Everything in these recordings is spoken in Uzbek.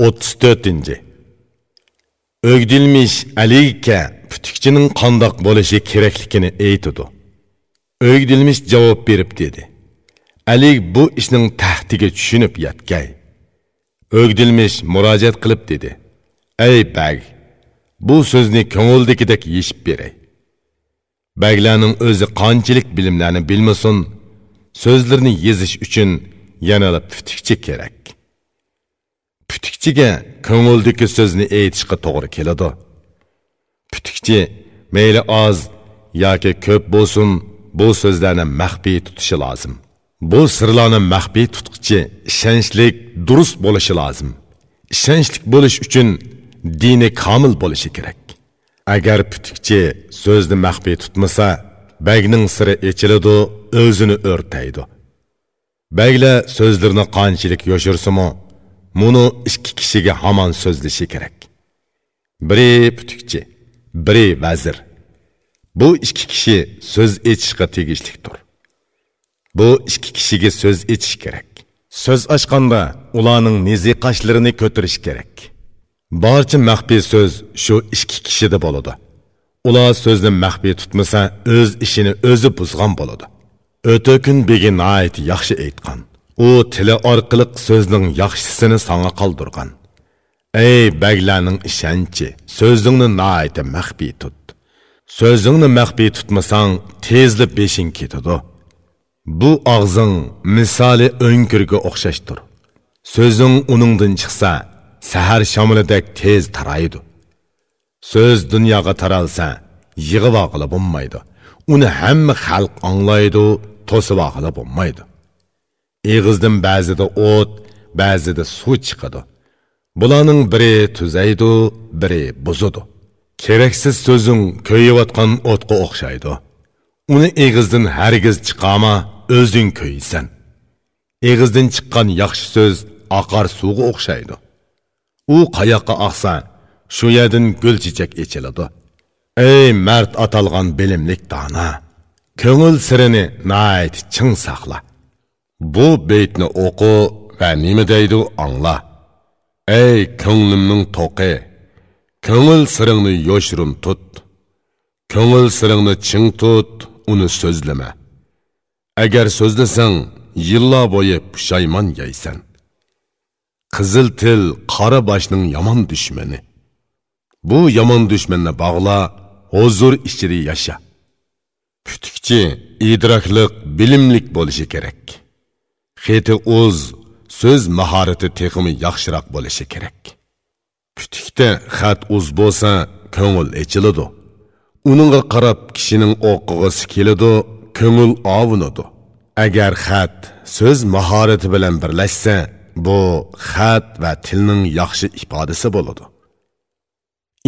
34. Ögdilmiş Alikka putukchining qandoq bo'lishi kerakligini aytdi. Ögdilmiş javob berib dedi. Alik bu ishning tahtiga tushunib yatgay. Ögdilmiş murojaat qilib dedi. Ey bag, bu so'zni ko'ngildagidek yeshib beray. Baglarning o'zi qanchalik bilimlarni bilmasin, so'zlarni yezish uchun yanada putukchi kerak. Putikchiga ko'ngildagi so'zni aytishga to'g'ri keladi. Putikchi mayli oz yoki ko'p bo'lsin bu so'zlarni maxfiy tutishi lozim. Bu sirlarni maxfiy tutqichi ishonchlik durust bo'lishi lozim. Ishonchlik bo'lish uchun dini komil bo'lishi kerak. Agar putikchi so'zni maxfiy tutmasa bagning siri echiladi o'zini o'rtaydi. Baglar so'zlarini qanchalik yoshirsimi Мұны ikki kishiga hamon so'zlishi kerak. Biri putukchi, biri vazir. Bu ikki kishi so'z echishga tegishlikdir. Bu ikki kishiga so'z echish kerak. Söz ochganda ularning nizi qashlarini ko'tarish kerak. Barcha maxfiy söz shu ikki kishida bo'ladi. Ular so'zni maxfiy tutmasa, o'z ishini o'zi buzgan bo'ladi. O'ta kun begin ayt yaxshi aytgan. U tili orqali so'zning yaxshisini sanga qoldirgan. Ey baglarning ishonchi so'zingni noita maxfiy tut. So'zingni maxfiy tutmasang tezli beshing ketadi. Bu og'zing misoli o'nkirga o'xshashdir. So'zing uningdan chiqsa sahar shamilidek tez taraydi. So'z dunyoga taralsa yig'ib oqila bo'lmaydi. Uni hamma xalq anglaydi to'sib oqila bo'lmaydi. Eğizdən ba'zida o't, ba'zida suv chiqadi. Bularning biri tuzaydi, biri buzadi Keraksiz so'zing ko'yayotgan o'tga o'xshaydi. Uni egizdan hargiz chiqama, o'zing ko'ysan. Egizdan chiqqan yaxshi so'z oqar suvga o'xshaydi. U qayoqqa oqsa, shu yerdan gul chechak echiladi. Ey mard atalgan bilimlik dona, ko'ngil sirini nayt ching saqla. Bu beytni o'qi va nima deydi angla. Ey ko'nglimning to'qi, ko'ngil siringni yoshirun tut. Ko'ngil siringni ching tut, uni so'zlama. Agar so'zlasang, yillar bo'yi pushaymon yeysan. Qizil til qora boshning yomon dushmani. Bu yomon dushmanni bog'la, huzur ichida yasha. Putukchi, idrokliq, bilimlik bo'lishi kerak. Xeti o'z so'z mahorati texmi yaxshiroq bo'lishi kerak. Kutikda xat uz bo'lsa ko'ngil echiladi. Uningga qarab kishining o'qig'isi keladi ko'ngil ovunadi agar xat so'z mahorati bilan birlashsa bu xat va tilning yaxshi ifodasi bo'ladi.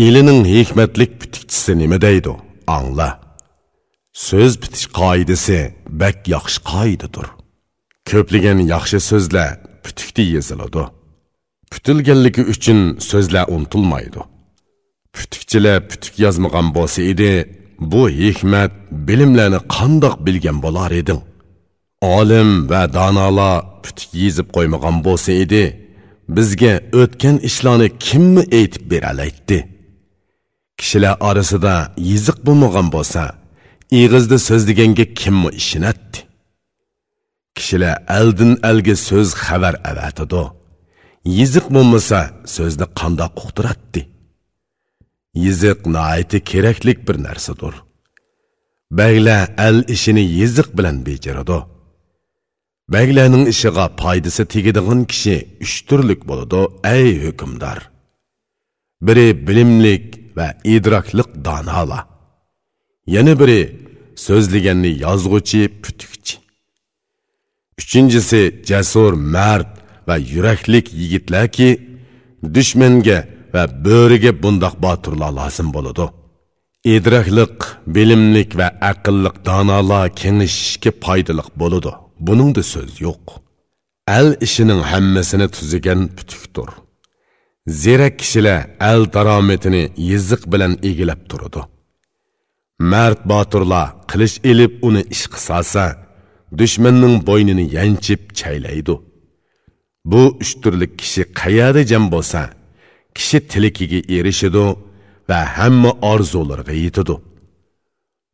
Ilining hikmatlik putukchisi nima deydi? Angla. So'z bitish qoidasi bak yaxshi qoidadir. Ko'pligan yaxshi so'zlar putukda yeziladi. Putilganligi uchun so'zlar unutilmaydi. Putukchilar putuk yozmagan bo'lsa edi bu hikmat bilimlarni qandoq bilgan bo'lar eding olim va donolar putuk yezib qo'ymagan bo'lsa edi bizga o'tgan ishlarni kimmi aytib beralaydi? Kishilar orasida yiziq bo'lmagan bo'lsa ig'izda so'zlaganga kimmi ishinatdi kishilar aldin algi so'z xabar avatidi. Yiziq bo'lmasa so'zni qandoq uqtiratdi? Yiziq naiti keraklik bir narsadir. Bagla al ishini yiziq bilan bejaradi. Baglarning ishiga foydasi tegadigan kishi uch turlik bo'ladi ey hukmdor. Biri bilimlik va idrokliq donola yana biri so'zlaganni yozg'uchi putukchi uchinchisi jasur mard va yuraklik yigitlarki dushmanga va bo'riga bundoq botirlar lozim bo'ladi. Idrokliq bilimlik va aqlliq donolar kengashishga foydaliq bo'ladi. Buningda so'z yo'q. Al ishining hammasini tuzigan putukdir. Zerak kishilar al daromadini yiziq bilan egilab turadi. Mard botirlar qilish ilib uni ish qilsa dushmanning bo'ynini yanchib chaylaydi. Bu uch turli kishi qayerda jam bo'lsa kishi tilikiga erishadi va hamma orzularga yetadi.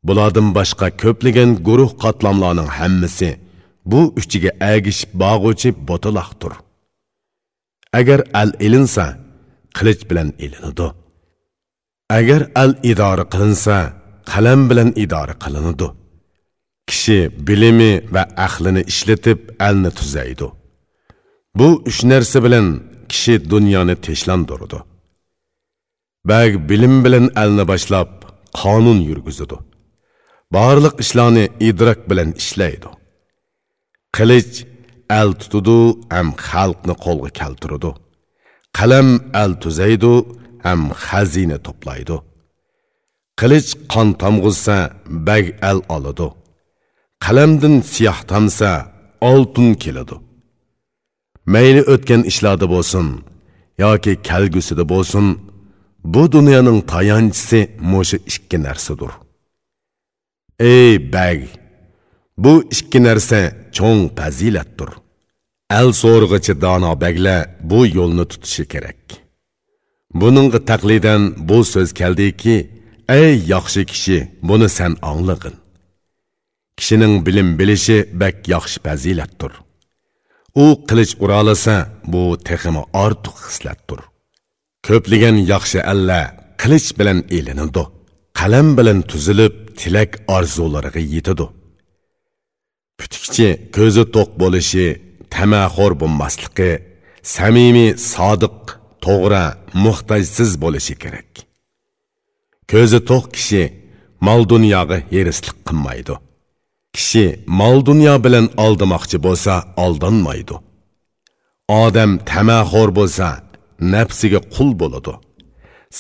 Bulardan boshqa ko'plagan guruh qatlamlarning hammasi bu uchiga agishib bog'uvchi botilaqdir agar al ilinsa qilich bilan ilinadi. Agar al idora qilinsa qalam bilan idora qilinadi. Kishi bilimi va aqlini ishlatib alni tuzaydi bu uch narsa bilan kishi dunyoni teshlandirdi bag bilim bilan alni boshlab qonun yurgizadi barliq ishlarni idrok bilan ishlaydi qilich al tutudi ham xalqni qo'lga keltiradi qalam al tuzaydi ham xazina to'playdi qilich qon tomg'izsa bag al oladi qalamdin siyoh tomsa oltin keladi. Mayli o'tgan ishlarda bo'lsin yoki kelgusida bo'lsin bu dunyoning tayanchisi mushu ikki narsadir. Ey bag bu ikki narsa cho'ng fazilatdir. Al so'rg'ichi dono bagla bu yo'lni tutishi kerak. Buningga taqlidan bu so'z keldiki ey yaxshi kishi buni sen anglig'in kishining bilim bilishi bak yaxshi fazilatdir. U qilich uralasa bu teximi ortiq xislatdir ko'pligan yaxshi alla qilich bilan elinidi qalam bilan tuzilib tilak orzulariga yetidi putikchi ko'zi to'q bo'lishi tamaxo'r bo'lmasligi samimiy sodiq to'g'ri muhtojsiz bo'lishi kerak. Ko'zi to'q kishi mol dunyoga herislik qilmaydi. Kishi mol dunyo bilan oldamoqchi bo'lsa aldanmaydi odam tamaxo'r bo'lsa nafsiga qul bo'ladi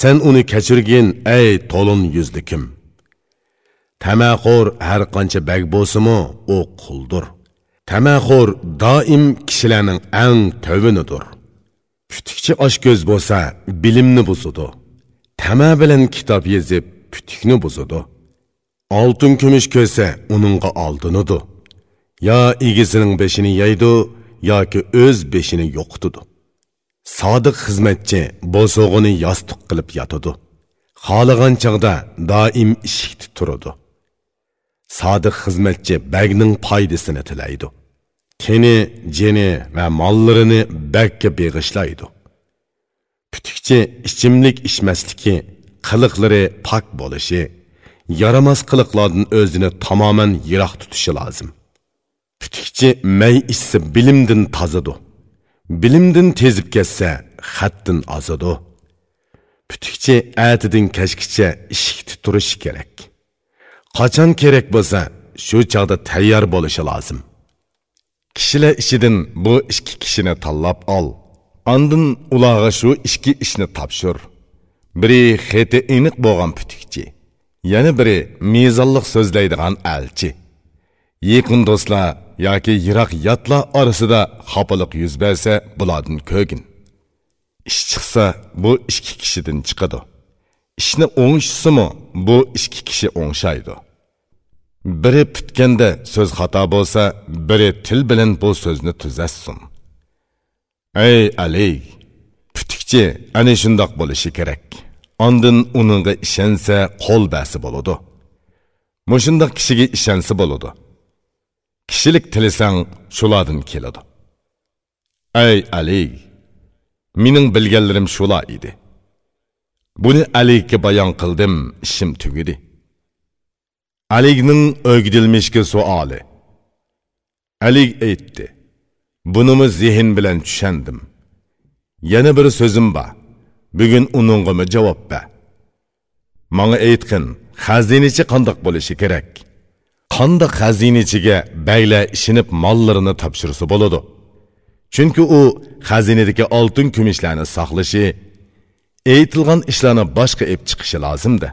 sen uni kechirgin ey to'lin yuzlikim tamaxo'r har qancha bag bo'lsimi u quldir tamaxo'r doim kishilarning ang tövinidir putukchi oshko'z bo'lsa bilimni buzadi tama bilan kitob yezib putukni Altın kümüş köse onunla aldınudu. Ya igisinin beşini yaydı, ya ki öz beşini yoktudu. Sadık hizmetçi bosoğunu yastık kılıp yatıdı. Halagan çağda daim işikti turudu. Sadık hizmetçi bəgnin paydasını tileydi. Teni, ceni ve mallarını bəgge bağışlaydı. Pütükçi içimlik içmesliki, kılıkları pak bolışı, yaramas qiliqlardan o'zini tamoman yiroq tutishi lozim putukchi may ichsa bilimdan tozadi bilimdan tezib ketsa xatdan ozadi putukchi atidan kashkicha ishikda turishi kerak qachon kerak bo'lsa shu chog'da tayyor bo'lishi lozim kishilar ichidan bu ikki kishini tanlab ol andin ularga shu ikki ishni topshir biri xeti aniq bo'lgan putukchi yana biri mezonliq so'zlaydigan elchi yaqin do'stlar yoki yiroq yotlar orasida xopiliq yuz bersa bulardan ko'gin. Ish chiqsa bu ikki kishidan chiqadi. Ishni o'ngishsimi bu ikki kishi o'ngshaydi. Biri putganda so'z xato bo'lsa biri til bilan bu so'zni tuzatsin ey ali putikchi ana shundoq bo'lishi kerak. Ondin uningga ishonsa qo'l basi bo'ladi mushundoq kishiga ishonsa bo'ladi kishilik tilasang shulardan keladi. Ey ali mening bilganlarim shular edi. Buni aliga bayon qildim ishim tugidi. Alikning o'gdilmishki suoli alik aytdi bunimi zehn bilan tushandim. Yana bir so'zim bor. Bugun uningga javob ber manga aytgin xazinachi qandoq bo'lishi kerak? Qandoq xazinachiga bayla ishinib mollarini topshirsa bo'ladi? Chunki u xazinadagi oltin kumushlarni saqlashi aytilgan ishlarni boshqa ep chiqishi lozimdi